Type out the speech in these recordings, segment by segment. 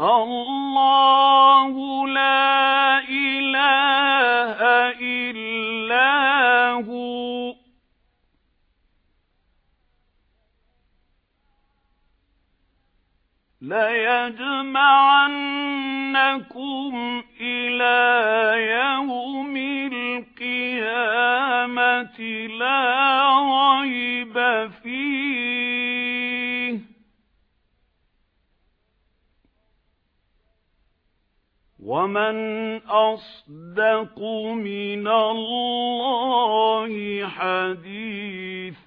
الله لا إله إلا هو. لَيَجْمَعَنَّكُمْ إِلَى يَوْمِ وَمَنْ أَصْدَقُ مِنَ اللَّهِ حَدِيثًا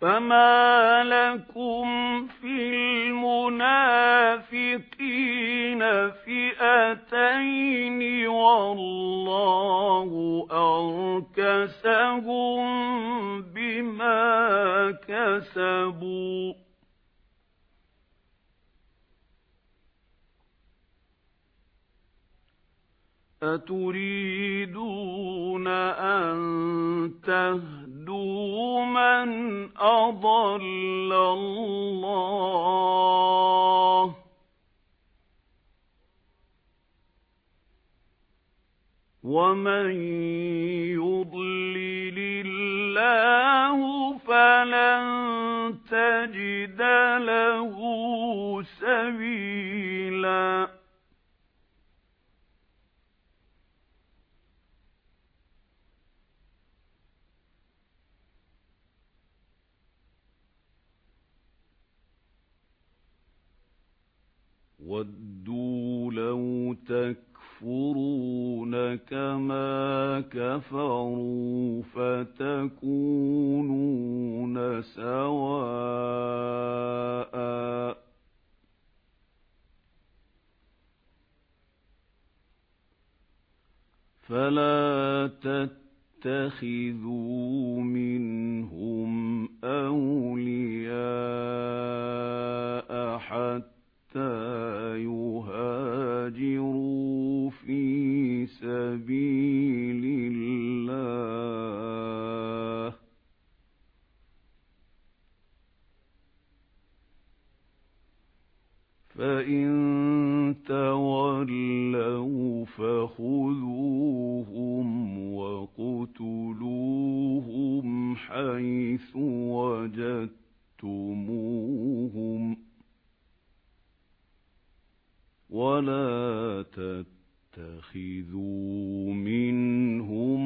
فَمَا لَكُمْ فِي الْمُنَافِقِينَ فِئَتَيْنِ وَاللَّهُ كَسَبُوا أَتُرِيدُونَ أَن تَهْدُوا مَن أَضَلَّ اللَّهُ؟ وَمَن يُضْلِلِ اللَّهُ فَلَن تَجِدَ لَهُ سَبِيلًا. وَدُّوا لَوْ تَكْفُرُونَ كَمَا كَفَرُوا فَتَكُونُونَ سَوَاءً فَلَا تَتَّخِذُوا مِنْهُمْ أَوْلِيَاءَ فَإِن تَوَلَّوْا فَخُذُوهُمْ وَاقْتُلُوهُمْ حَيْثُ وَجَدتُّمُوهُمْ وَلَا تَتَّخِذُوا مِنْهُمْ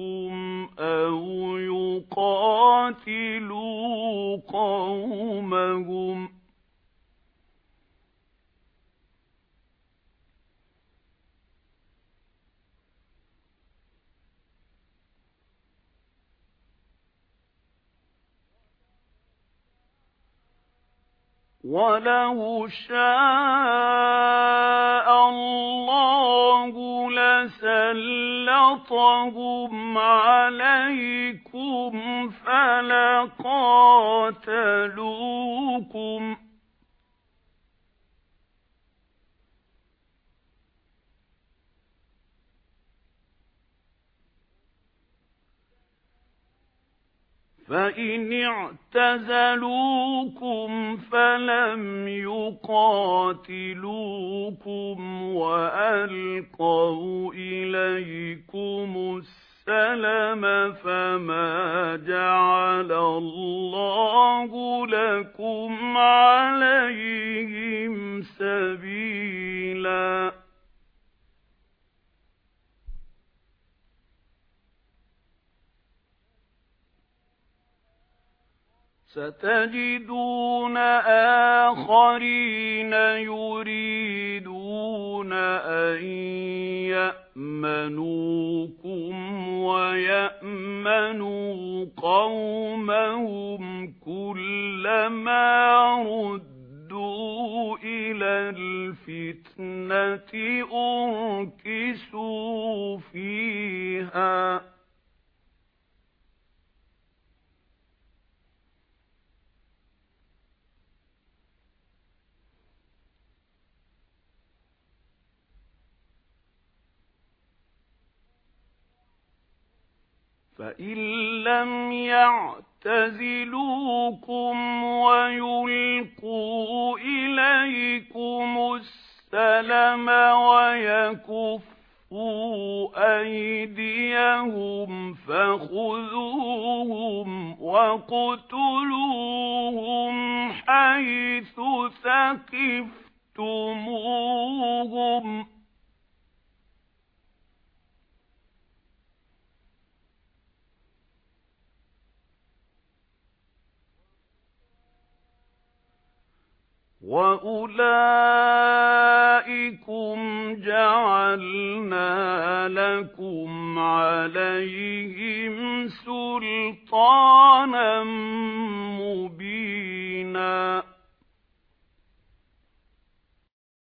يُقَاتِلُوا قَوْمَهُمْ. وَلَوْ شَاءَ اللَّهُ لَسَلَّطَهُمْ عَلَيْكُمْ فَلَقَاتَلُوكُمْ فَإِنِ اعْتَزَلُوكُمْ فَلَمْ يُقَاتِلُوكُمْ وَأَلْقَوْا إِلَيْكُمُ السَّلَمَ فَمَا جَعَلَ اللَّهُ لَكُمْ عَلَيْهِمْ سَبِيلًا. سَتَجِدُونَ آخَرِينَ يُرِيدُونَ أَن الْفِتْنَةِ أُرْكِسُوا فِيهَا. فَإِن لَّمْ يَعْتَزِلُوكُمْ وَيُلْقُوا إِلَيْكُمُ السَّلَمَ وَيَكُفُّوا أَيْدِيَهُمْ فَخُذُوهُمْ وَاقْتُلُوهُمْ حَيْثُ ثَقِفْتُمُوهُمْ. وَأُولَئِكُمْ جَعَلْنَا لَكُمْ عَلَيْهِمْ سُلْطَانًا مُبِينًا